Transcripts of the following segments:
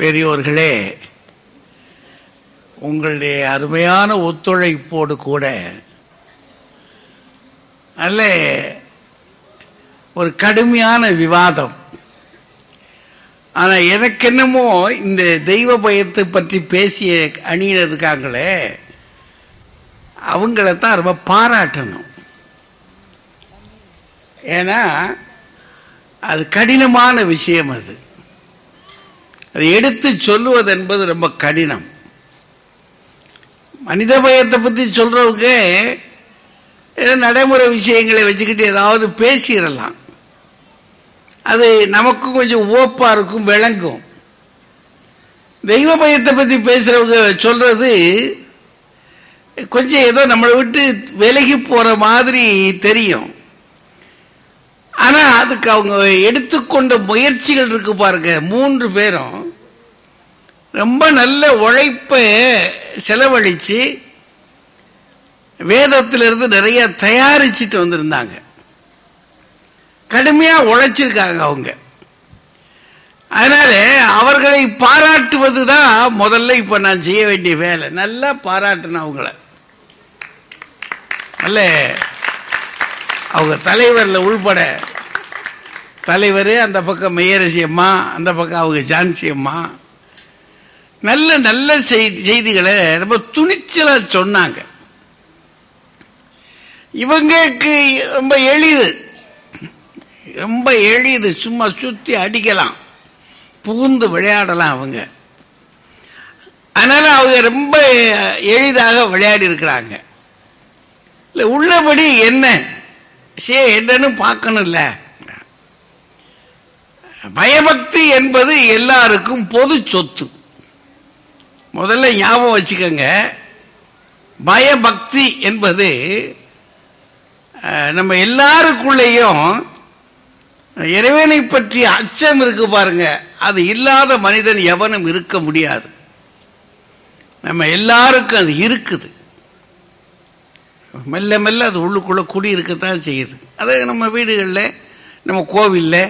பெரியோர்களே உங்களுடைய அருமையான ஒத்துழைப்போடு கூட நல்ல ஒரு கடுமையான விவாதம். ஆனால் எனக்கு என்னமோ இந்த தெய்வ பயத்தை பற்றி பேசிய அணியில் இருக்காங்களே அவங்கள தான் ரொம்ப பாராட்டணும். ஏன்னா அது கடினமான விஷயம் அது. அதை எடுத்து சொல்லுவது என்பது ரொம்ப கடினம். மனித பயத்தை பற்றி சொல்றவங்க ஏதோ நடைமுறை விஷயங்களை வச்சுக்கிட்டு ஏதாவது பேசிடலாம். அது நமக்கும் கொஞ்சம் ஓப்பா இருக்கும் விளங்கும். தெய்வ பயத்தை பற்றி பேசுறவங்க சொல்றது கொஞ்சம் ஏதோ நம்மளை விட்டு விலகி போற மாதிரி தெரியும். ஆனா அதுக்கு அவங்க எடுத்துக்கொண்ட முயற்சிகள் இருக்கு பாருங்க மூன்று பேரும். ரொம்ப நல்ல உழைப்பை செலவழிச்சு வேதத்திலிருந்து நிறைய தயாரிச்சுட்டு வந்திருந்தாங்க. கடுமையாக உழைச்சிருக்காங்க அவங்க. அதனால அவர்களை பாராட்டுவது தான் முதல்ல இப்ப நான் செய்ய வேண்டிய வேலை. நல்லா பாராட்டினேன் அவங்கள. நல்ல அவங்க தலைவரில் உள்பட தலைவர் அந்த பக்கம் மெய்யரசி அம்மா அந்த பக்கம் அவங்க ஜான்சி அம்மா நல்ல நல்ல செய்தி செய்திகளை ரொம்ப துணிச்சலா சொன்னாங்க. இவங்களுக்கு ரொம்ப எளிது. ரொம்ப எளிது. சும்மா சுத்தி அடிக்கலாம். புகுந்து விளையாடலாம் அவங்க. அதனால அவங்க ரொம்ப எளிதாக விளையாடி இருக்கிறாங்க. இல்லை உள்ளபடி என்ன? சே என்னன்னு பார்க்கணும்ல. பயபக்தி என்பது எல்லாருக்கும் பொது சொத்து. முதல்ல ஞாபகம் வச்சுக்கோங்க. பயபக்தி என்பது நம்ம எல்லாருக்குள்ளேயும் இறைவனை பற்றிய அச்சம் இருக்கு பாருங்க. அது இல்லாத மனிதன் எவனும் இருக்க முடியாது. நம்ம எல்லாருக்கும் அது இருக்குது. மெல்ல மெல்ல அது உள்ளுக்குள்ள குடியிருக்கத்தான் செய்யுது. அது நம்ம வீடுகளில் நம்ம கோவிலில்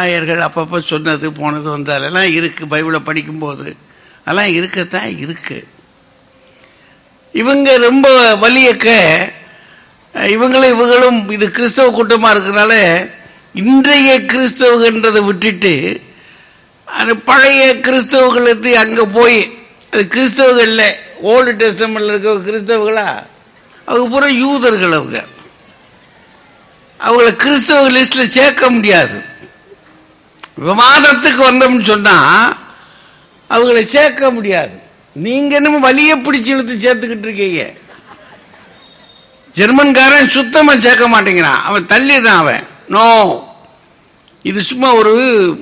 ஆயர்கள் அப்பப்போ சொன்னது போனது வந்தாலெல்லாம் இருக்குது பைபிளை படிக்கும்போது. அதெல்லாம் இருக்கத்தான் இருக்கு. இவங்க ரொம்ப வலியக்க இவங்களும் இவங்களும் இது கிறிஸ்தவ கூட்டமாக இருக்கிறனால இன்றைய கிறிஸ்தவங்கன்றதை விட்டுட்டு அது பழைய கிறிஸ்தவர்களுக்கு அங்கே போய் அது கிறிஸ்தவர்கள்ல ஓல்டு டெஸ்டமில் இருக்க கிறிஸ்தவர்களா? அவங்க பூரா யூதர்கள் அவங்க. அவங்கள கிறிஸ்தவ லிஸ்டில் சேர்க்க முடியாது. விவாதத்துக்கு வந்தோம்னு சொன்னால் அவங்கள சேர்க்க முடியாது. நீங்க என்னமோ வலிய பிடிச்சு இழுத்து சேர்த்துக்கிட்டு இருக்கீங்க. ஜெர்மன்காரன் சுத்தமா சேர்க்க மாட்டேங்கிறான். அவன் தள்ளிடுறான் அவன். நோ. இது சும்மா ஒரு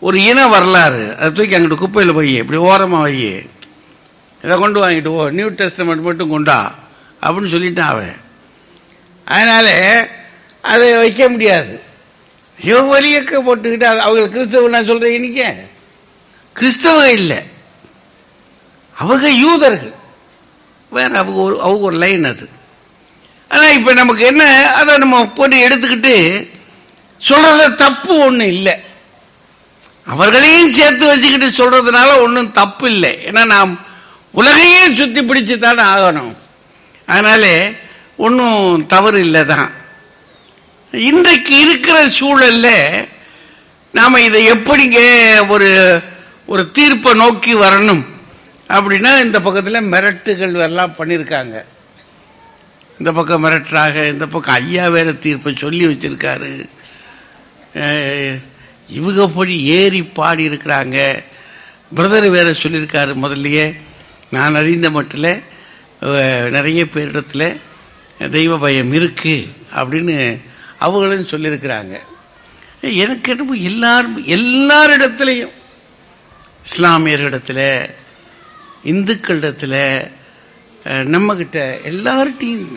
ஒரு இன வரலாறு. அதை தூக்கி அங்கிட்டு குப்பையில் போய் இப்படி ஓரமாக வை. இதை கொண்டு வாங்கிட்டு ஓ நியூ டெஸ்டமெண்ட் மட்டும் கொண்டா. அப்படின்னு சொல்லிட்டான் அவன். அதனால அதை வைக்க முடியாது. இவன் வலியக்க போட்டுக்கிட்டு அவங்க கிறிஸ்தவ நான் சொல்கிறேன் இன்னைக்கு கிறிஸ்தவ இல்லை. அவங்க யூதர்கள். வேற அவங்க ஒரு அவங்க ஒரு லைன் அது. ஆனால் இப்போ நமக்கு என்ன அதை நம்ம போட்டு எடுத்துக்கிட்டு சொல்றத தப்பு ஒன்றும் இல்லை. அவர்களையும் சேர்த்து வச்சுக்கிட்டு சொல்றதுனால ஒன்றும் தப்பு இல்லை. ஏன்னா நாம் உலகையே சுத்தி பிடிச்சு தானே ஆகணும். அதனால ஒன்றும் தவறு இல்லை தான் இன்றைக்கு இருக்கிற சூழல்ல நாம் இதை எப்படிங்க ஒரு ஒரு தீர்ப்பை நோக்கி வரணும். அப்படின்னா இந்த பக்கத்தில் மிரட்டுகள் எல்லாம் பண்ணியிருக்காங்க இந்த பக்கம் மிரட்டுறாங்க இந்த பக்கம் ஐயா வேற தீர்ப்பை சொல்லி வச்சிருக்காரு. இவங்க போய் ஏறி பாடி இருக்கிறாங்க. பிரதர் வேற சொல்லியிருக்காரு முதல்லையே. நான் அறிந்த மட்டில் நிறைய பேரிடத்துல தெய்வ பயம் இருக்கு அப்படின்னு அவங்களும் சொல்லியிருக்கிறாங்க. எனக்கு என்னமோ எல்லாரும் எல்லாரிடத்துலையும் இஸ்லாமியர்களிடத்தில் இந்துக்களிடத்தில் நம்மக்கிட்ட நம்மகிட்ட எல்லார்ட்டையும்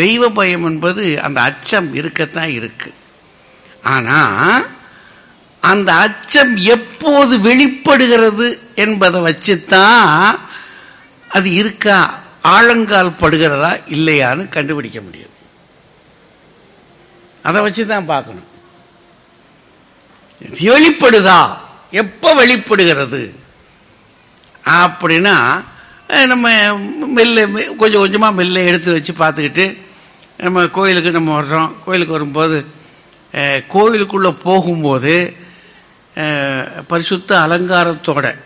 தெய்வ பயம் என்பது அந்த அச்சம் இருக்கத்தான் இருக்கு. ஆனால் அந்த அச்சம் எப்போது வெளிப்படுகிறது என்பதை வச்சுத்தான் அது இருக்கா ஆழங்கால் படுகிறதா இல்லையான்னு கண்டுபிடிக்க முடியும். அதை வச்சு தான் பார்க்கணும். இது வெளிப்படுதா? எப்போ வெளிப்படுகிறது? அப்படின்னா நம்ம மெல்ல மெ- கொஞ்சம் கொஞ்சமாக மெல்ல எடுத்து வச்சு பார்த்துக்கிட்டு நம்ம கோயிலுக்கு நம்ம வர்றோம். கோயிலுக்கு வரும்போது கோயிலுக்குள்ளே போகும்போது பரிசுத்த அலங்காரத்தோட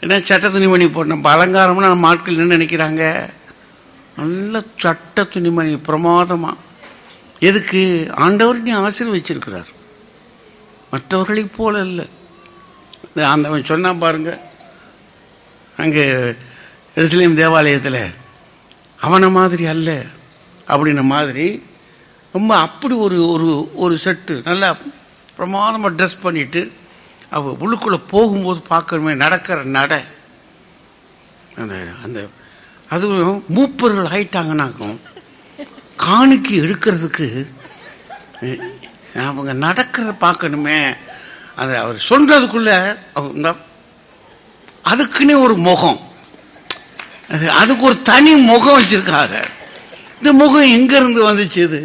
ஏன்னா சட்ட துணிமணி போட்டு நம்ம அலங்காரம்னு நம்ம ஆட்கள் என்ன நினைக்கிறாங்க? நல்ல சட்ட துணிமணி பிரமாதமாக எதுக்கு? ஆண்டவர் நீ ஆசீர்வச்சிருக்கிறார். மற்றவர்களைப் போல இல்லை. இந்த ஆண்டவன் சொன்னான் பாருங்க. அங்கே எருசலேம் தேவாலயத்தில் அவனை மாதிரி அல்ல. அப்படின்ன மாதிரி ரொம்ப அப்படி ஒரு ஒரு ஒரு செட்டு நல்லா பிரமாதமாக ட்ரெஸ் பண்ணிட்டு அவ உள்ளுக்குள்ளே போகும்போது பார்க்கணுமே நடக்கிற நட. அந்த அந்த அதுவும் மூப்பர்கள் ஆயிட்டாங்கன்னாக்கும் காணிக்கு எடுக்கிறதுக்கு அவங்க நடக்கிற பார்க்கணுமே. அது அவர் சொல்றதுக்குள்ள அதுக்குன்னே ஒரு முகம். அது அதுக்கு ஒரு தனி முகம் வச்சிருக்காங்க. இந்த முகம் எங்கேருந்து வந்துச்சு இது?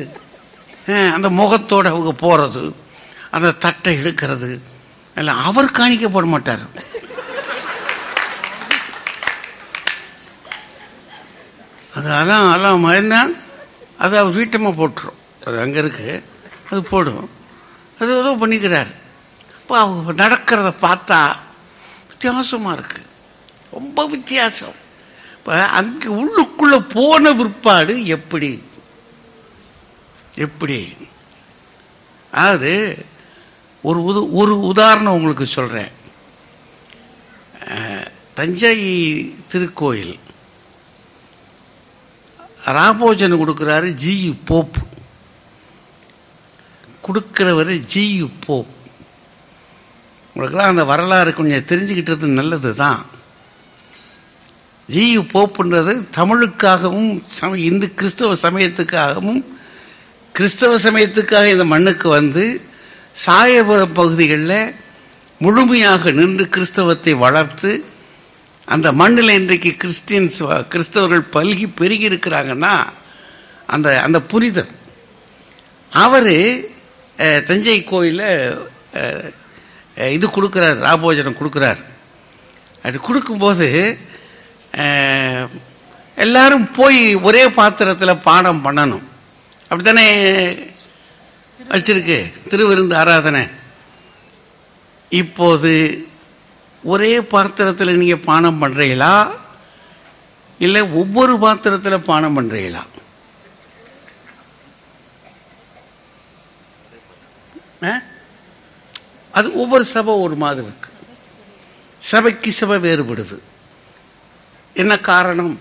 அந்த முகத்தோடு அவங்க போகிறது அந்த தட்டை எடுக்கிறது எல்லாம் அவர் காணிக்கப்பட மாட்டார். அது அதான் அதான் என்ன? அது அவர் வீட்டமாக போட்டுரும். அது அங்கே இருக்கு. அது போடும். அது ஏதோ பண்ணிக்கிறார். இப்போ அவங்க நடக்கிறத பார்த்தா வித்தியாசமாக இருக்கு. ரொம்ப வித்தியாசம். இப்போ அங்கே உள்ளுக்குள்ளே போன பிற்பாடு எப்படி? எப்படி? அதாவது ஒரு உது ஒரு உதாரணம் உங்களுக்கு சொல்கிறேன் தஞ்சை திருக்கோயில். ராபோஜன் கொடுக்குறாரு ஜியு போப். கொடுக்கிறவர் ஜியு போப். உங்களுக்கெல்லாம் அந்த வரலாறு கொஞ்சம் தெரிஞ்சுக்கிட்டது நல்லது தான் ஜி போப்புன்றது தமிழுக்காகவும் சம இந்து கிறிஸ்தவ சமயத்துக்காகவும் கிறிஸ்தவ சமயத்துக்காக இந்த மண்ணுக்கு வந்து சாயபுரம் பகுதிகளில் முழுமையாக நின்று கிறிஸ்தவத்தை வளர்த்து அந்த மண்ணில் இன்றைக்கு கிறிஸ்டியன்ஸ் கிறிஸ்தவர்கள் பல்கி பெருகி இருக்கிறாங்கன்னா அந்த அந்த புனிதர். அவர் தஞ்சை கோயிலில் இது கொடுக்குறார் ராபோஜனம் கொடுக்குறார். அது கொடுக்கும்போது எல்லாரும் போய் ஒரே பாத்திரத்தில் பானம் பண்ணணும். அப்படித்தானே வச்சிருக்கு திருவிருந்து ஆராதனை. இப்போது ஒரே பாத்திரத்தில் நீங்க பானம் பண்றீங்களா? இல்லை ஒவ்வொரு பாத்திரத்தில் பானம் பண்றீங்களா? ஆ? அது ஒவ்வொரு சபை ஒரு மாதிரி இருக்கு. சபைக்கு சபை வேறுபடுது. என்ன காரணம்?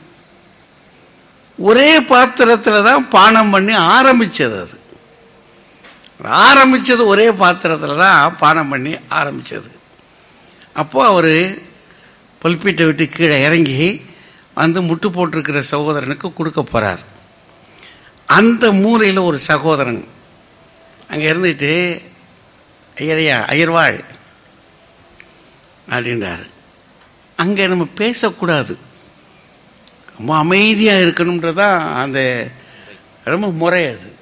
ஒரே பாத்திரத்தில் தான் பானம் பண்ணி ஆரம்பித்தது அது. ஆரம்பித்தது ஒரே பாத்திரத்தில் தான் பானம் பண்ணி ஆரம்பித்தது அப்போது அவர் பல்பீட்டை விட்டு கீழே இறங்கி வந்து முட்டு போட்டிருக்கிற சகோதரனுக்கு கொடுக்க போகிறார் அந்த மூலையில் ஒரு சகோதரன் அங்கே இருந்துட்டு ஐயரையா அயர்வாள் அப்படின்றாரு. அங்கே நம்ம பேசக்கூடாது. ரொம்ப அமைதியாக இருக்கணுன்றதான் அந்த ரொம்ப முறை அது.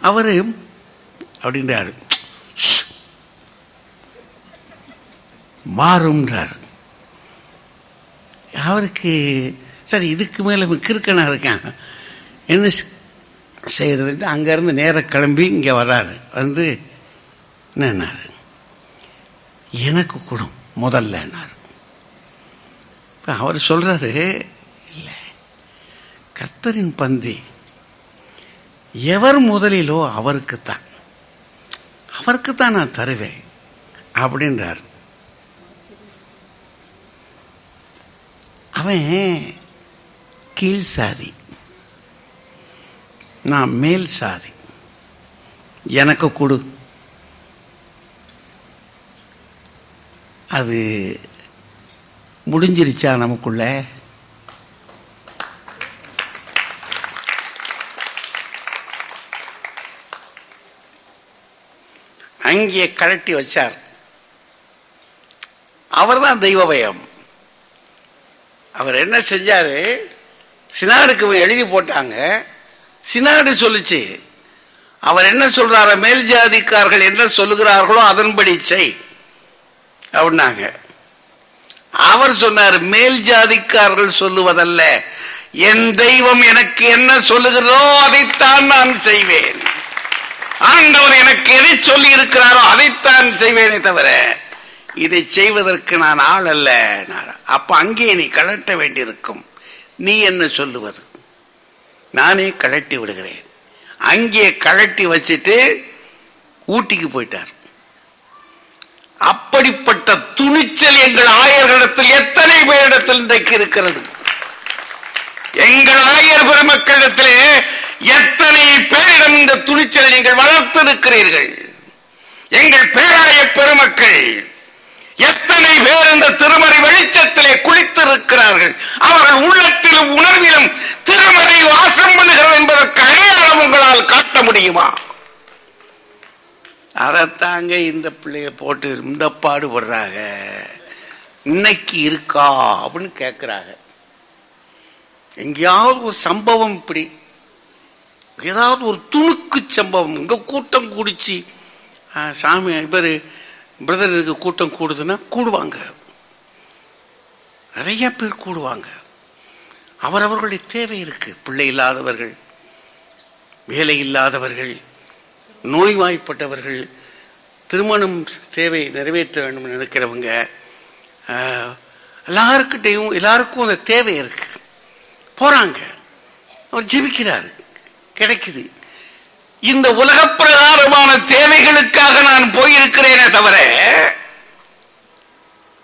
அவர் அப்படின்றாரு. மாறும்ன்றார். அவருக்கு சரி இதுக்கு மேலே கிறுக்கனா இருக்கான். என்ன செ- செய்யறதுன்ட்டு அங்கேருந்து நேராக கிளம்பி இங்கே வர்றாரு. வந்து என்னன்னாரு எனக்கு கொடு முதல்லன்னாரு அவர் சொல்றாரு இல்லை கர்த்தரின் பந்தி எவர் முதலிலோ அவருக்குத்தான். அவருக்குத்தான் நான் தருவேன் அப்படின்றார். அவன் கீழ் சாதி. நான் மேல் சாதி. எனக்கு கொடு. அது முடிஞ்சிருச்சா நமக்குள்ள? அங்கே கழட்டி வச்சார். அவர்தான் தெய்வ பயம். அவர் என்ன செஞ்சாரு? சினாடுக்கு எழுதி போட்டாங்க. சினாடு சொல்லுச்சு. அவர் என்ன சொல்றாரு மேல் ஜாதிக்காரர்கள் என்ன சொல்லுகிறார்களோ அதன்படி செய். அப்படின்னாங்க. அவர் சொன்னார் மேல் ஜாதிக்காரர்கள் சொல்லுவதல்ல என் தெய்வம் எனக்கு என்ன சொல்லுகிறதோ அதைத்தான் நான் செய்வேன். ஆண்டவர் எனக்கு எதை சொல்லி இருக்கிறாரோ அதைத்தான் செய்வேனே தவிர இதை செய்வதற்கு நான் ஆள் அல்ல. அப்ப அங்கே நீ கலட்ட வேண்டியிருக்கும். நீ என்ன சொல்லுவது? நானே கழட்டி விடுகிறேன். அங்கே கழட்டி வச்சுட்டு ஊட்டிக்கு போயிட்டார். அப்படி ஆயர்களிடத்தில் எத்தனை பேரிடத்தில் இன்றைக்கு இருக்கிறது? எங்கள் ஆயர் பெருமக்களிடத்திலே எத்தனை பேரிடம் இந்த துணிச்சலை நீங்கள் வளர்த்திருக்கிறீர்கள்? எங்கள் பேராய பெருமக்கள் எத்தனை பேர் இந்த திருமறை வெளிச்சத்திலே குளித்திருக்கிறார்கள்? அவர்கள் உள்ளத்திலும் உணர்விலும் திருமறை வாசம் பண்ணுகிறது என்பதற்கு அடையாளம் உங்களால் காட்ட முடியுமா? அதைத்தாங்க இந்த பிள்ளைய போட்டு இந்த பாடுபடுறாங்க. இன்னைக்கு இருக்கா அப்படின்னு கேட்கிறாங்க எங்கேயாவது ஒரு சம்பவம் இப்படி. ஏதாவது ஒரு துணுக்கு சம்பவம். இங்க கூட்டம் கூடிச்சு. சாமி இவர் பிரதர் இதுக்கு கூட்டம் கூடுதுன்னா கூடுவாங்க. நிறைய பேர் கூடுவாங்க. அவரவர்களுடைய தேவை இருக்கு. பிள்ளை இல்லாதவர்கள் வேலை இல்லாதவர்கள் நோய்வாய்ப்பட்டவர்கள் திருமணம் தேவை நிறைவேற்ற வேண்டும் நினைக்கிறவங்க எல்லாருக்கிட்டையும் எல்லாருக்கும் அந்த தேவை இருக்கு. போறாங்க. அவர் ஜெபிக்கிறாரு. கிடைக்குது. இந்த உலக பிரகாரமான தேவைகளுக்காக நான் போயிருக்கிறேனே தவிர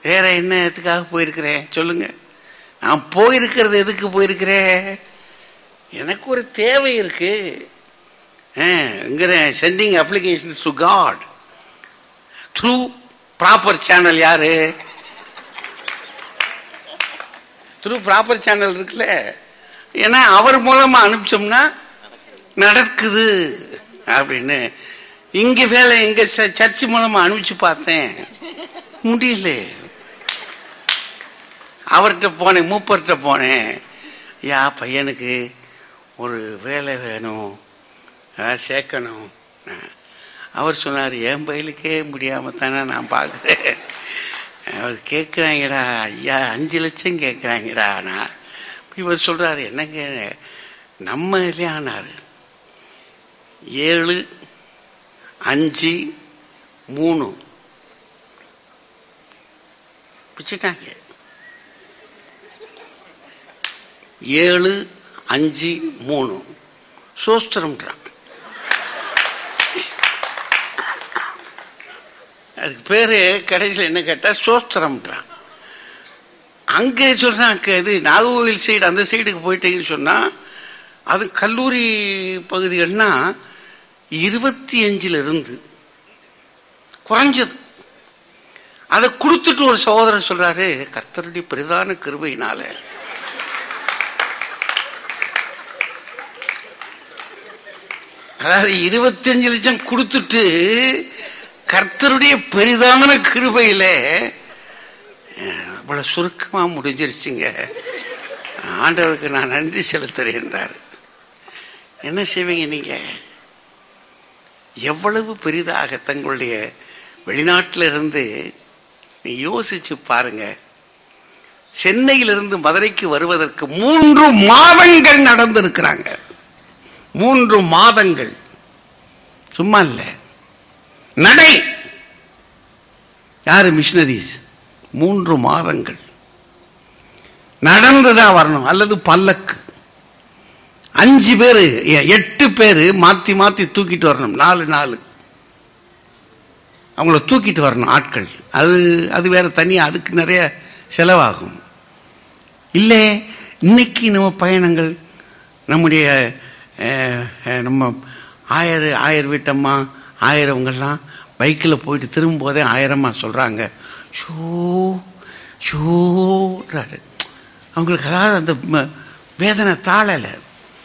வேற என்ன எதுக்காக போயிருக்கிறேன்? சொல்லுங்க. நான் போயிருக்கிறது எதுக்கு போயிருக்கிறேன்? எனக்கு ஒரு தேவை இருக்கு. Sending applications to God through proper channel யாரு? த்ரூ ப்ராப்பர் சேனல் இருக்குல்ல. ஏன்னா அவர் மூலமா அனுப்பிச்சோம்னா நடக்குது அப்படின்னு. இங்க வேலை எங்க ச- சர்ச் மூலமா அனுப்பிச்சு பார்த்தேன். முடியல. அவர்கிட்ட போனேன் மூப்பர்கிட்ட போனேன். யா பையனுக்கு ஒரு வேலை வேணும். சேர்க்கணும். அவர் சொன்னார் என் பையலுக்கே முடியாம தானே நான் பார்க்குறேன். அவர் கேட்குறாங்கடா ஐயா அஞ்சு லட்சம் கேட்குறாங்கடா ஆனால் இவர் சொல்றாரு என்னங்க நம்ம இல்லையானாரு ஏழு அஞ்சு மூணு. பிச்சுட்டாங்க. ஏழு அஞ்சு மூணு. சோஸ்திரம்ன்றான். அதுக்கு பேரு கடைசியில் என்ன கேட்டா சோஸ்திரம்ன்றான். அங்கே சொல்றான் இது நாகோவில் சைடு அந்த சைடுக்கு போயிட்டீங்கன்னு சொன்னா அது கல்லூரி பகுதிகள்னா இருபத்தி அஞ்சுல இருந்து குறைஞ்சது. அதை கொடுத்துட்டு ஒரு சகோதரர் சொல்றாரு கர்த்தருடைய பிரதான கிருபையினால. அதாவது இருபத்தஞ்சு லட்சம் கொடுத்துட்டு கர்த்தருடைய பெரிதான கிருபையில இவ்வளவு சுருக்கமா முடிஞ்சிருச்சுங்க. ஆண்டவருக்கு நான் நன்றி செலுத்துறேன்றார் என்ன செய்வீங்க நீங்க? எவ்வளவு பெரிதாக தங்களுடைய வெளிநாட்டில இருந்து நீ யோசிச்சு பாருங்க. சென்னையிலிருந்து மதுரைக்கு வருவதற்கு மூன்று மாதங்கள் நடந்திருக்கிறாங்க. மூன்று மாதங்கள். சும்மா இல்லை. நடை. யாரு மிஷினரிஸ் மூன்று மாதங்கள். நடந்துதான் வரணும். அல்லது பல்லக்கு. அஞ்சு பேரு எட்டு பேரு மாத்தி மாத்தி தூக்கிட்டு வரணும். நாலு நாலு. அவங்கள தூக்கிட்டு வரணும் ஆட்கள். அது அது வேற தனியா அதுக்கு நிறைய செலவாகும். இல்லை இன்னைக்கு நம்ம பயணங்கள் நம்முடைய அஹ், நம்ம ஆயர் ஆயர் வீட்டம்மா ஆயிரவங்கெல்லாம் பைக்கில் போயிட்டு திரும்பும்போதே ஆயிரமாக சொல்கிறாங்க ஷூ ஷூறாரு அவங்களுக்கு அதாவது அந்த ம- வேதனை தாழலை.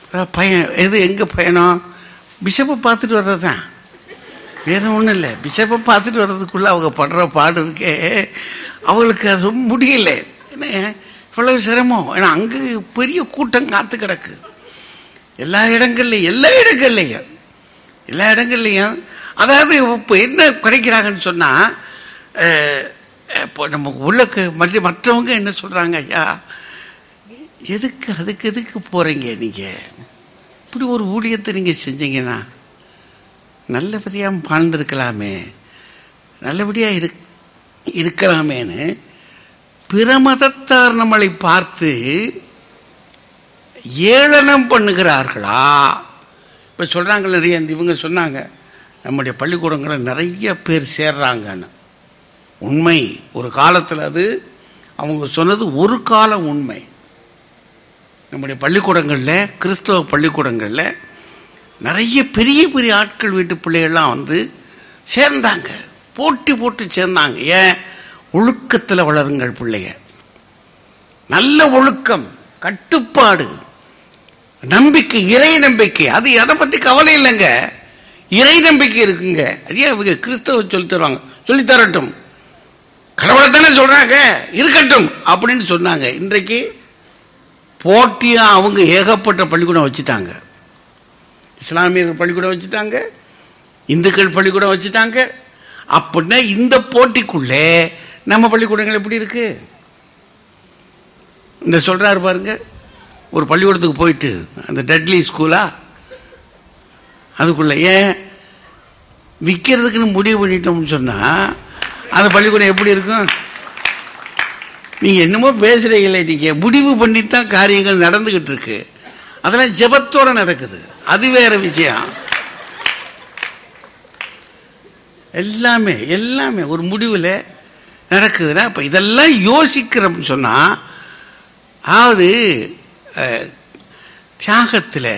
அதாவது பயன் எது எங்கே பயணம் பிஷப்பை பார்த்துட்டு வர்றது தான் வேற ஒன்றும் இல்லை. பிஷப்பை பார்த்துட்டு வர்றதுக்குள்ளே அவங்க படுற பாடு இருக்கே. அவங்களுக்கு அது முடியல. என்ன இவ்வளவு சிரமம். ஏன்னா அங்கே பெரிய கூட்டம் காத்து கிடக்கு. எல்லா இடங்கள்லையும் எல்லா இடங்கள்லையும் எல்லா இடங்கள்லையும் அதாவது இப்போ என்ன குறைக்கிறாங்கன்னு சொன்னால் இப்போ நம்ம உள்ளக்கு மற்ற மற்றவங்க என்ன சொல்கிறாங்க ஐயா? எதுக்கு அதுக்கு எதுக்கு போகிறீங்க நீங்கள் இப்படி ஒரு ஊழியத்தை நீங்கள் செஞ்சீங்கன்னா நல்லபடியாக வாழ்ந்திருக்கலாமே நல்லபடியாக இரு இருக்கலாமேன்னு பிற மதத்தார் நம்மளை பார்த்து ஏளனம் பண்ணுகிறார்களா? இப்போ சொல்கிறாங்க நிறைய இந்த இவங்க சொன்னாங்க நம்முடைய பள்ளிக்கூடங்களில் நிறைய பேர் சேர்றாங்கன்னு. உண்மை ஒரு காலத்தில் அது அவங்க சொன்னது ஒரு கால உண்மை. நம்முடைய பள்ளிக்கூடங்களில் கிறிஸ்தவ பள்ளிக்கூடங்களில் நிறைய பெரிய பெரிய ஆட்கள் வீட்டு பிள்ளைகள்லாம் வந்து சேர்ந்தாங்க. போட்டி போட்டு சேர்ந்தாங்க. ஏன்? ஒழுக்கத்தில் வளருங்கள் பிள்ளைய. நல்ல ஒழுக்கம் கட்டுப்பாடு நம்பிக்கை இறை நம்பிக்கை. அது எதை பற்றி கவலை இல்லைங்க? இறை நம்பிக்கை இருக்குங்க. அதே அவங்க கிறிஸ்தவ சொல்லி தருவாங்க. சொல்லி தரட்டும். கடவுளை தானே சொல்றாங்க. இருக்கட்டும் அப்படின்னு சொன்னாங்க. இன்றைக்கு போட்டியா அவங்க ஏகப்பட்ட பள்ளிக்கூடம் வச்சுட்டாங்க. இஸ்லாமியர்கள் பள்ளிக்கூடம் வச்சுட்டாங்க. இந்துக்கள் பள்ளிக்கூடம் வச்சுட்டாங்க. அப்படின்னா இந்த போட்டிக்குள்ளே நம்ம பள்ளிக்கூடங்கள் எப்படி இருக்கு? இந்த சொல்றாரு பாருங்க. ஒரு பள்ளிக்கூடத்துக்கு போயிட்டு அந்த டெட்லி ஸ்கூலா? அதுக்குள்ள ஏன் விற்கிறதுக்குன்னு முடிவு பண்ணிட்டோம்னு சொன்னால் அந்த பள்ளிக்கூடம் எப்படி இருக்கும்? நீங்கள் என்னமோ பேசுகிறீங்களே நீங்கள் முடிவு பண்ணித்தான் காரியங்கள் நடந்துக்கிட்டு இருக்கு. அதெல்லாம் ஜபத்தோடு நடக்குது. அது வேற விஷயம். எல்லாமே எல்லாமே ஒரு முடிவில் நடக்குதுன்னா இப்போ இதெல்லாம் யோசிக்கிறோம்னு சொன்னால் அதாவது தியாகத்தில்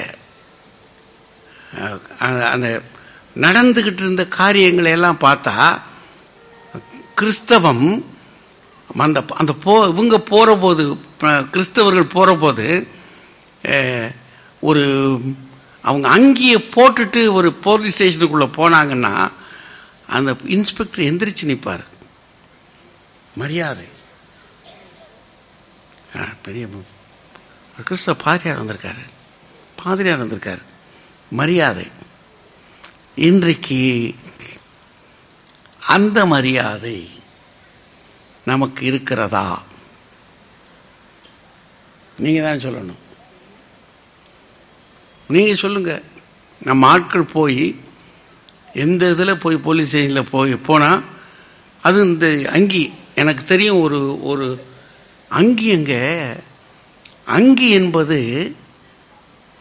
அந்த- நடந்துக்கிட்டு நடந்துகிட்டு இருந்த காரியங்களை எல்லாம் பார்த்தா கிறிஸ்தவம் அந்த அந்த போ இவங்க போகிற போது கிறிஸ்தவர்கள் போகிறபோது போது ஒரு அவங்க அங்கேயே போட்டுட்டு ஒரு போலீஸ் ஸ்டேஷனுக்குள்ளே போனாங்கன்னா அந்த இன்ஸ்பெக்டர் எந்திரிச்சு நிற்பார் மரியாதை. பெரிய கிறிஸ்தவ பாதிரியார் வந்திருக்காரு. பாதிரியார் வந்திருக்காரு. மரியாதை. இன்றைக்கு அந்த மரியாதை நமக்கு இருக்கிறதா? நீங்கள் தான் சொல்லணும். நீங்கள் சொல்லுங்கள் நம்ம ஆட்கள் போய் எந்த இதில் போய் போலீஸ் ஸ்டேஷனில் போய் போனால் அது இந்த அங்கி எனக்கு தெரியும் ஒரு ஒரு அங்கி எங்க? அங்கி என்பது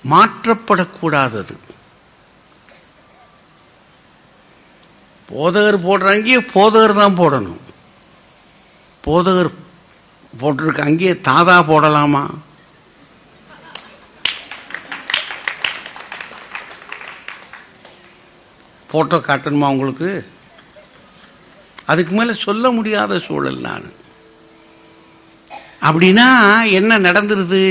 மாற்றப்படக்கூடாதது. போதகர் போடுற அங்கேயே போதகர் தான் போடணும். போதகர் போட்டிருக்க அங்கேயே தாதா போடலாமா? போட்டோ காட்டணுமா உங்களுக்கு? அதுக்கு மேல சொல்ல முடியாத சூழல் நான். அப்படின்னா என்ன நடந்துருது?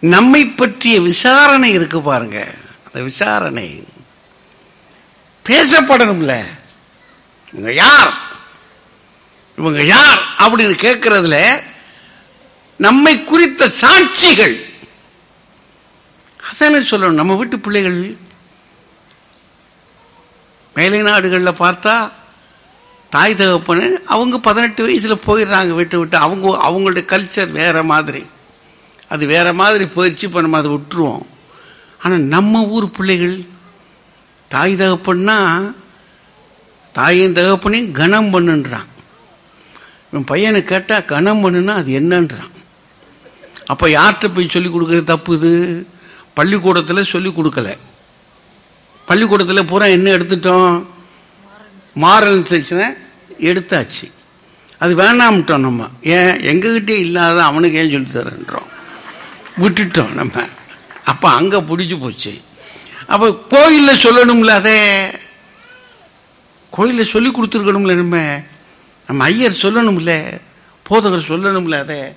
நம்மை பற்றிய விசாரணை இருக்கு பாருங்க. அந்த விசாரணை. பேசப்படணும்ல. இவங்க யார்? இவங்க யார்? அப்படின்னு கேட்கறதுல நம்மை குறித்த சாட்சிகள். அதானே சொல்லணும். நம்ம வீட்டு பிள்ளைகள். மேலை நாடுகளில் பார்த்தா தாய் தகப்பனு அவங்க பதினெட்டு வயசுல போயிடுறாங்க விட்டு விட்டு. அவங்க அவங்களுடைய கல்ச்சர் வேற மாதிரி. அது வேற மாதிரி போயிடுச்சு இப்போ நம்ம அதை விட்டுருவோம். ஆனால் நம்ம ஊர் பிள்ளைகள் தாய் தகப்பன்னா தாயின் தகப்பனையும் கனம் பண்ணுன்றான். இவன் பையனை கேட்டால் கனம் பண்ணுனா அது என்னன்றான். அப்போ யார்கிட்ட போய் சொல்லி கொடுக்குறது தப்பு இது? பள்ளிக்கூடத்தில் சொல்லி கொடுக்கல. பள்ளிக்கூடத்தில் பூரா என்ன எடுத்துட்டோம்? மாரல் செக்ஷனை எடுத்தாச்சு. அது வேணாம்ட்டோம் நம்ம. ஏன்? எங்ககிட்டே இல்லாத அவனுக்கு ஏன் சொல்லி தரேன்றோம். விட்டுட்டோம் நம்ம. அப்போ அங்கே பிடிச்சி போச்சு. அப்போ கோயிலில் சொல்லணும்ல அதே? கோயிலில் சொல்லி கொடுத்துருக்கணும்ல நம்ம? நம்ம ஐயர் சொல்லணும்ல? போதகர் சொல்லணும்ல அதே?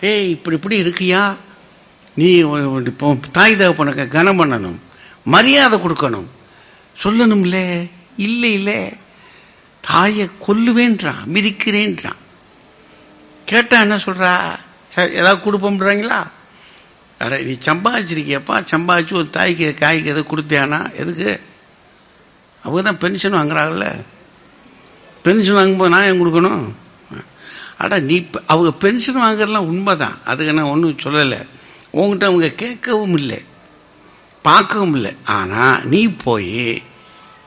ஏய் இப்படி இப்படி இருக்கியா? நீ இப்போ தாய் தகப்பனுக்கு கனம் பண்ணணும். மரியாதை கொடுக்கணும். சொல்லணும்ல? இல்லை இல்லை. தாயை கொல்லுவேன்றான் மிதிக்கிறேன்றான். கேட்டா என்ன சொல்றா? சரி ஏதாவது கொடுப்போம்ன்றாங்களா? அட நீ சம்பாதிச்சிருக்கியப்பா சம்பாதிச்சு ஒரு தாய்க்கு காய்க்கு எதை கொடுத்தியானா எதுக்கு? அவங்க தான் பென்ஷன் வாங்குறாங்கல்ல. பென்ஷன் வாங்கும்போது நான் ஏன் கொடுக்கணும்? அட நீ அவங்க பென்ஷன் வாங்குறதுலாம் உண்மை தான் அதுக்கு நான் ஒன்றும் சொல்லலை. உங்ககிட்ட அவங்க கேட்கவும் இல்லை. பார்க்கவும் இல்லை. ஆனால் நீ போய்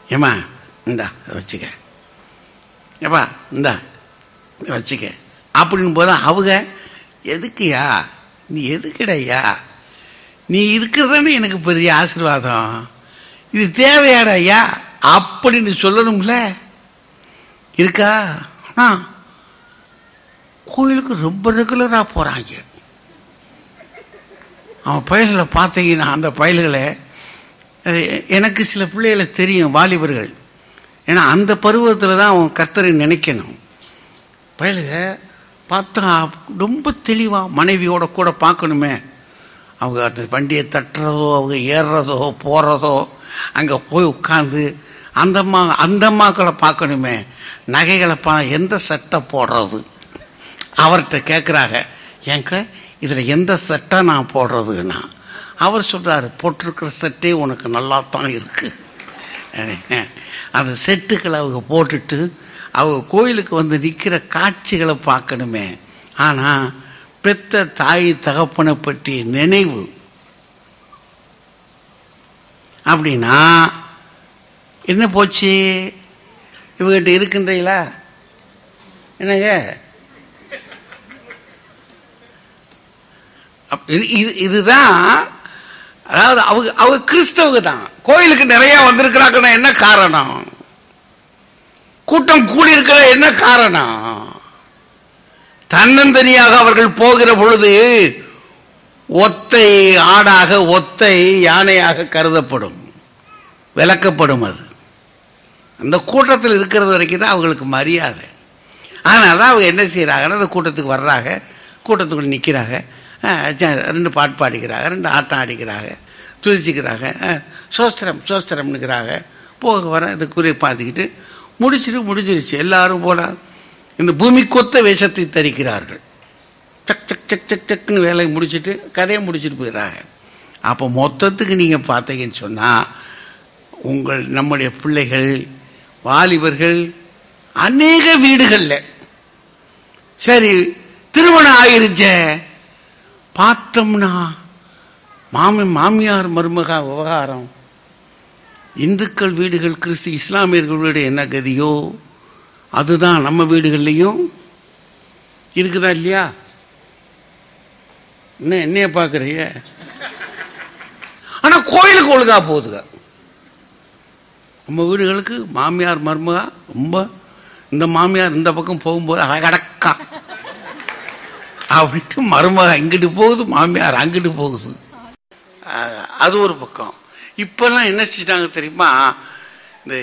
ஏமா இந்தா வச்சுக்க. ஏப்பா இந்தா வச்சுக்க. அப்படின்னு போதும் அவங்க எதுக்குயா நீ எதுக்குடையா நீ இருக்கிறதானே எனக்கு பெரிய ஆசீர்வாதம். இது தேவையாடா ஐயா? அப்படின்னு சொல்லணும்ல? இருக்கா? ஆ. கோயிலுக்கு ரொம்ப ரெகுலராக போகிறாங்க அவன் பயல்களை பார்த்தீங்கன்னா அந்த பயல்களை எனக்கு சில பிள்ளைகளை தெரியும் வாலிபர்கள். ஏன்னா அந்த பருவத்தில் தான் அவன் கர்த்தரை நினைக்கணும். பயலுக பார்த்தா ரொம்ப தெளிவாக மனைவியோட கூட பார்க்கணுமே. அவங்க அந்த வண்டியை தட்டுறதோ அவங்க ஏறுறதோ போகிறதோ அங்கே போய் உட்காந்து அந்தம்மா அந்தம்மாக்களை பார்க்கணுமே. நகைகளை பா எந்த சட்டை போடுறது? அவர்கிட்ட கேட்குறாங்க ஏங்க இதில் எந்த சட்டை நான் போடுறதுன்னா? அவர் சொல்கிறாரு போட்டிருக்கிற செட்டே உனக்கு நல்லா தான் இருக்குது அந்த செட்டுக்களை அவங்க போட்டுட்டு அவங்க கோயிலுக்கு வந்து நிற்கிற காட்சிகளை பார்க்கணுமே. ஆனால் பெத்த தாய் தகப்பனை பற்றிய நினைவு. அப்படின்னா என்ன போச்சு? இவகிட்ட இருக்குன்றீங்களா? என்னங்க? இது இது- இதுதான் அதாவது அவங்க அவங்க கிறிஸ்தவங்க தான். கோயிலுக்கு நிறைய வந்திருக்கிறாங்கன்னா என்ன காரணம்? கூட்டம் கூடியிருக்கிற என்ன காரணம்? தன்னந்தனியாக அவர்கள் போகிற பொழுது ஒத்தை ஆடாக ஒத்தை யானையாக கருதப்படும் விளக்கப்படும் அது. அந்த கூட்டத்தில் இருக்கிறது வரைக்கும் தான் அவங்களுக்கு மரியாதை. ஆனால் தான் அவங்க என்ன செய்கிறாங்கன்னா அந்த கூட்டத்துக்கு வர்றாங்க. கூட்டத்துக்குள்ளே நிற்கிறாங்க ரெண்டு பாட்டு பாடிக்கிறாங்க ரெண்டு ஆட்டம் ஆடிக்கிறாங்க துதிச்சுக்கிறாங்க. சோஸ்திரம் சோஸ்திரம்னுக்கிறாங்க. போக வர இந்த குறியை பார்த்துக்கிட்டு முடிச்சிட்டு முடிஞ்சிருச்சு. எல்லாரும் போல இந்த பூமி கொத்த வேஷத்தை தரிக்கிறார்கள். சக் சக் சக் சக் சக்குன்னு வேலையை முடிச்சுட்டு கதையை முடிச்சிட்டு போயிடுறாங்க. அப்போ மொத்தத்துக்கு நீங்கள் பார்த்தீங்கன்னு சொன்னால் உங்கள் நம்முடைய பிள்ளைகள் வாலிபர்கள் அநேக வீடுகளில். சரி திருமணம் ஆயிருச்சே. பார்த்தோம்னா மாமி மாமியார் மருமகா விவகாரம். இந்துக்கள் வீடுகள் கிறிஸ்து இஸ்லாமியர்கள் வீடு என்ன கதியோ அதுதான் நம்ம வீடுகள்லையும் இருக்குதா இல்லையா? என்ன என்னைய பார்க்குறீங்க? ஆனால் கோயிலுக்கு ஒழுங்கா போகுதுங்க. நம்ம வீடுகளுக்கு மாமியார் மருமகா ரொம்ப இந்த மாமியார் இந்த பக்கம் போகும்போது அழகடக்கா அப்படின்ட்டு மருமக இங்கிட்டு போகுது மாமியார் அங்கிட்டு போகுது. அது ஒரு பக்கம். இப்பெல்லாம் என்ன செஞ்சிட்டாங்க தெரியுமா? இந்த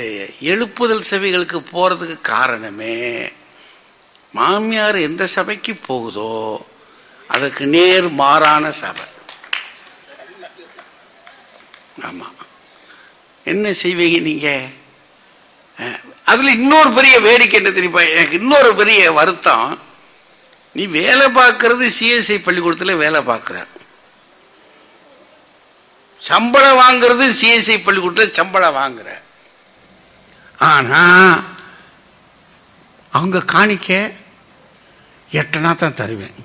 எழுப்புதல் சபைகளுக்கு போகிறதுக்கு காரணமே மாமியார் எந்த சபைக்கு போகுதோ அதுக்கு நேர் மாறான சபை. ஆமாம் என்ன செய்வீங்க நீங்கள் அதில் இன்னொரு பெரிய வேடிக்கை என்ன தெரியுமா? எனக்கு இன்னொரு பெரிய வருத்தம். நீ வேலை பார்க்கறது சிஎஸ்ஐ பள்ளிக்கூடத்தில் வேலை பார்க்குற சம்பளம் வாங்குறது சிஎஸ்ஐ பள்ளிக்கூடத்தில் சம்பளம் வாங்குற. ஆனா அவங்க காணிக்க எட்டனா தான் தருவேன்.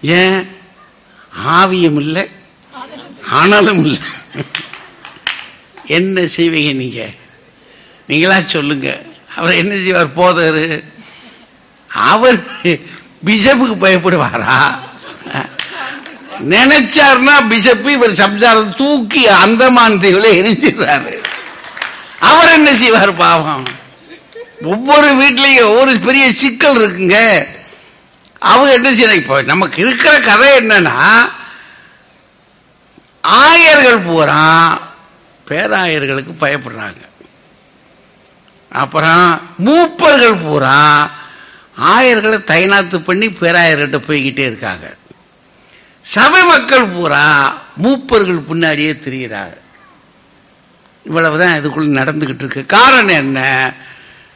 ஏன்? ஆவியும் இல்லை ஆனாலும் இல்லை. என்ன செய்வீங்க நீங்க? நீங்களா சொல்லுங்க. அவர் என்ன செய்வார் போதாரு அவர் பிஷப்புக்கு பயப்படுவாரா? நினைச்சாருன்னா பிஷப்பு இவர் சப்ஜார தூக்கி அந்தமான் தீவுல எரிஞ்சிடுறாரு. அவர் என்ன செய்வார் பாவம்? ஒவ்வொரு வீட்லயும் ஒவ்வொரு பெரிய சிக்கல் இருக்குங்க. அவங்க என்ன செய்யறாங்க? இப்போ நமக்கு இருக்கிற கதை என்னன்னா ஆயர்கள் பூரா பேராயர்களுக்கு பயப்படுறாங்க. அப்புறம் மூப்பர்கள் பூரா ஆயர்களை தைநாத்து பண்ணி பேராயர்கிட்ட போய்கிட்டே இருக்காங்க. சபை மக்கள் பூரா மூப்பர்கள் பின்னாடியே திரிகிறாங்க இவ்வளவுதான் இதுக்குள்ள நடந்துகிட்டு இருக்கு. காரணம் என்ன?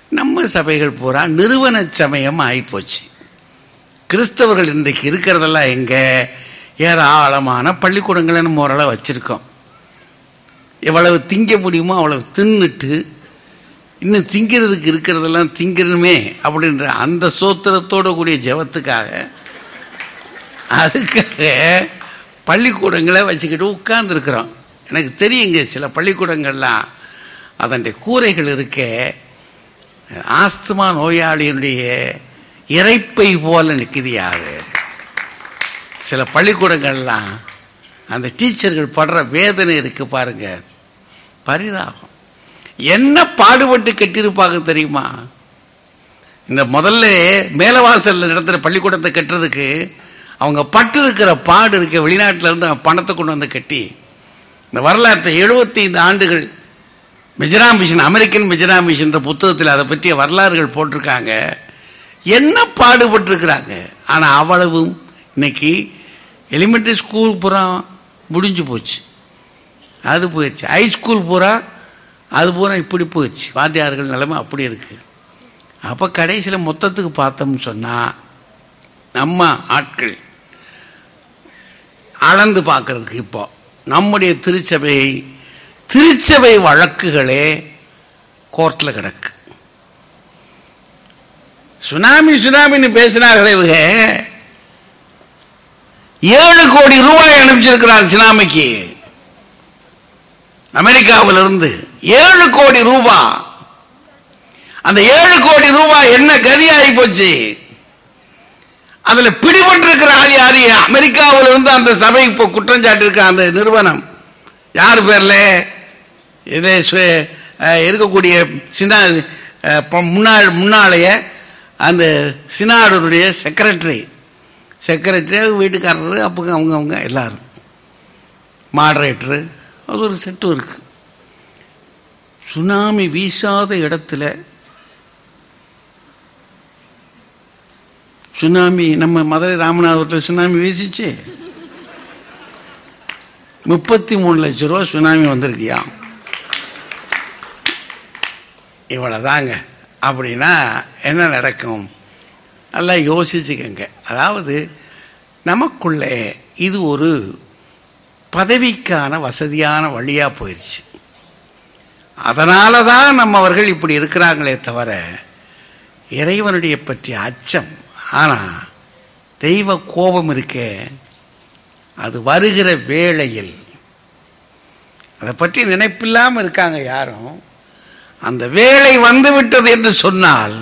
நம்ம சபைகள் பூரா நிறுவன சமயம் ஆகிப்போச்சு கிறிஸ்தவர்கள் இன்றைக்கு இருக்கிறதெல்லாம் எங்க? ஏராளமான பள்ளிக்கூடங்களை நம்ம ஓரளவு வச்சிருக்கோம். எவ்வளவு திங்க முடியுமோ அவ்வளவு தின்னுட்டு இன்னும் திங்கிறதுக்கு இருக்கிறதெல்லாம் திங்கணுமே அப்படின்ற அந்த சோத்திரத்தோடு கூடிய ஜெபத்துக்காக அதுக்காக பள்ளிக்கூடங்களை வச்சுக்கிட்டு உட்கார்ந்துருக்குறோம். எனக்கு தெரியுங்க சில பள்ளிக்கூடங்கள்லாம் அதனுடைய கூரைகள் இருக்க ஆஸ்துமா நோயாளியினுடைய இறைப்பை போல நிற்குதியாது சில பள்ளிக்கூடங்கள்லாம் அந்த டீச்சர்கள் படுற வேதனை இருக்கு பாருங்க. பரிதாபம். என்ன பாடுபட்டு கட்டியிருப்பாங்க தெரியுமா? இந்த முதல்ல மேலவாசல் நடத்துகிற பள்ளிக்கூடத்தை கட்டுறதுக்கு அவங்க பட்டு இருக்கிற பாடு இருக்க வெளிநாட்டில இருந்து அவன் பணத்தை கொண்டு வந்து கட்டி இந்த வரலாற்றை எழுபத்தி ஐந்து ஆண்டுகள் Mizoram mission American Mizoram mission புத்தகத்தில் அதை பற்றிய வரலாறுகள் போட்டிருக்காங்க. என்ன பாடுபட்டிருக்கிறாங்க? ஆனால் அவ்வளவும் இன்னைக்கு எலிமெண்ட்ரி ஸ்கூல் பூரா முடிஞ்சு போச்சு. அது போயிடுச்சு. ஹை ஸ்கூல் பூரா அது பூரா இப்படி போயிடுச்சு. வாத்தியார்கள் நிலைமை அப்படி இருக்கு. அப்போ கடைசியில் மொத்தத்துக்கு பார்த்தோம்னு சொன்னால் நம்ம ஆட்கள் அளந்து பார்க்கறதுக்கு இப்போ. நம்முடைய திருச்சபை திருச்சபை வழக்குகளே கோர்ட்ல கிடக்கு. சுனாமி சுனாமின்னு பேசினார்களே இவங்க. ஏழு கோடி ரூபாய் அனுப்பிச்சிருக்கிறார் சுனாமிக்கு. அமெரிக்காவிலிருந்து ஏழு கோடி ரூபாய் அந்த ஏழு கோடி ரூபாய் என்ன கதியாகி போச்சு அதுல பிடிபட்டிருக்கிற ஆள் யாரு? அமெரிக்காவில் இருந்து அந்த சபை இப்போ குற்றம் சாட்டிருக்க அந்த நிறுவனம். யார் பேர்ல? இதே இருக்கக்கூடிய சினா முன்னாள் முன்னாளைய அந்த சினாடருடைய செக்ரட்டரி. செக்ரட்டரி வீட்டுக்காரரு அப்போ அவங்க அவங்க எல்லாரும். மாடரேட்டரு அது ஒரு செட்டும் இருக்கு. சுனாமி வீசாத இடத்துல சுனாமி நம்ம மதுரை ராமநாதபுரத்தில் சுனாமி வீசிச்சு. முப்பத்தி மூணு லட்சம் ரூபா சுனாமி வந்திருக்கியா? இவ்வளவுதாங்க. அப்படின்னா என்ன நடக்கும்? நல்லா யோசிச்சுக்கங்க. அதாவது நமக்குள்ளே இது ஒரு பதவிக்கான வசதியான வழியாக போயிடுச்சு அதனால தான் நம்மவர்கள் இப்படி இருக்கிறாங்களே தவிர இறைவனுடைய பற்றிய அச்சம் ஆனால் தெய்வ கோபம் இருக்க அது வருகிற வேளையில். அதை பற்றி நினைப்பில்லாமல் இருக்காங்க யாரும். அந்த வேலை வந்து விட்டது என்று சொன்னால்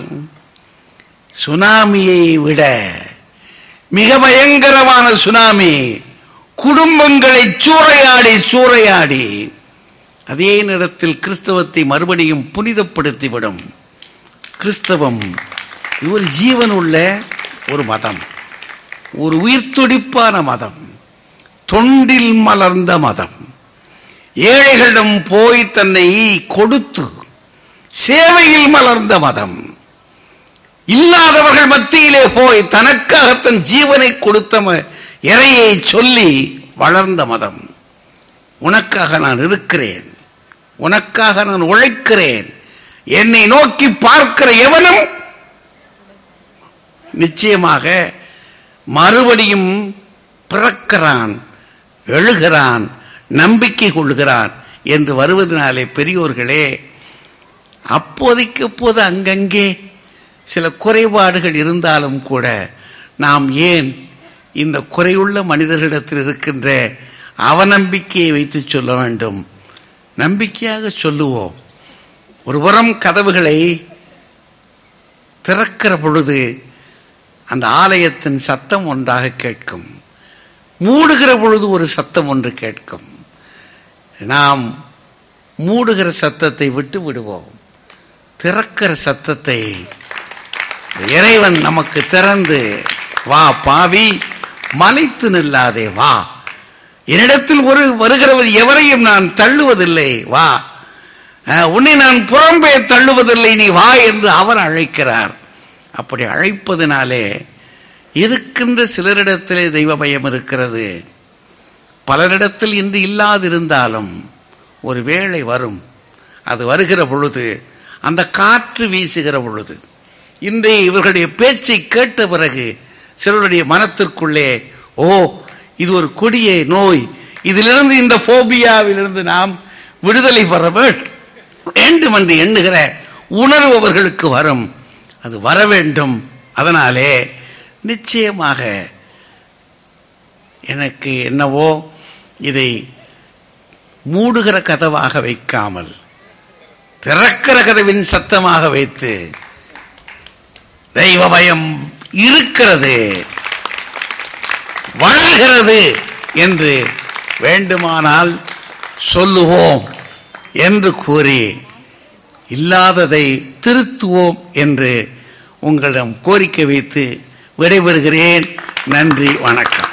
சுனாமியை விட மிக பயங்கரமான சுனாமி குடும்பங்களை சூறையாடி சூறையாடி அதே நேரத்தில் கிறிஸ்தவத்தை மறுபடியும் புனிதப்படுத்திவிடும். கிறிஸ்தவம் இவர் ஜீவன் உள்ள ஒரு மதம். ஒரு உயிர்த்துடிப்பான மதம். தொண்டில் மலர்ந்த மதம். ஏழைகளிடம் போய் தன்னை கொடுத்து சேவையில் மலர்ந்த மதம். இல்லாதவர்கள் மத்தியிலே போய் தனக்காக தன் ஜீவனை கொடுத்த இறையை சொல்லி வளர்ந்த மதம். உனக்காக நான் இருக்கிறேன். உனக்காக நான் உழைக்கிறேன். என்னை நோக்கி பார்க்கிற எவனும் நிச்சயமாக மறுபடியும் பிறக்கிறான் எழுகிறான் நம்பிக்கை கொள்கிறான் என்று வருவதனாலே பெரியோர்களே அப்போதைக்கு அப்போது அங்கங்கே சில குறைபாடுகள் இருந்தாலும் கூட நாம் ஏன் இந்த குறையுள்ள மனிதர்களிடத்தில் இருக்கின்ற அவநம்பிக்கையை வைத்து சொல்ல வேண்டும்? நம்பிக்கையாக சொல்லுவோம். ஒரு புறம் கதவுகளை திறக்கிற பொழுது அந்த ஆலயத்தின் சத்தம் ஒன்றாக கேட்கும். மூடுகிற பொழுது ஒரு சத்தம் ஒன்று கேட்கும். நாம் மூடுகிற சத்தத்தை விட்டு விடுவோம். திறக்கிற சத்தத்தை இறைவன் நமக்கு திறந்து வா பாவி மலைத்து நில்லாதே வா. என்னிடத்தில் ஒரு வருகிறவர் எவரையும் நான் தள்ளுவதில்லை வா. உன்னை நான் புறம்பே தள்ளுவதில்லை நீ வா என்று அவர் அழைக்கிறார். அப்படி அழைப்பதினாலே இருக்கின்ற சிலரிடத்திலே தெய்வ பயம் இருக்கிறது. பலரிடத்தில் இன்று இல்லாதிருந்தாலும் ஒரு வேளை வரும். அது வருகிற பொழுது அந்த காற்று வீசுகிற பொழுது. இன்றைய இவர்களுடைய பேச்சை கேட்ட பிறகு சிலருடைய மனத்திற்குள்ளே ஓ இது ஒரு கொடிய நோய். இதிலிருந்து இந்த போபியாவிலிருந்து நாம் விடுதலை பெற வேண்டும். என்று எண்ணுகிற உணர்பவர்களுக்கு வரும். அது வர வேண்டும். அதனாலே நிச்சயமாக எனக்கு என்னவோ இதை மூடுகிற கதவாக வைக்காமல் திறக்கிற கதவின் சத்தமாக வைத்து தெய்வ பயம் இருக்கிறது வளர்கிறது என்று வேண்டுமானால் சொல்லுவோம் என்று கூறி இல்லாததை திருத்துவோம் என்று உங்களிடம் கோரிக்கை வைத்து விடைபெறுகிறேன். நன்றி வணக்கம்.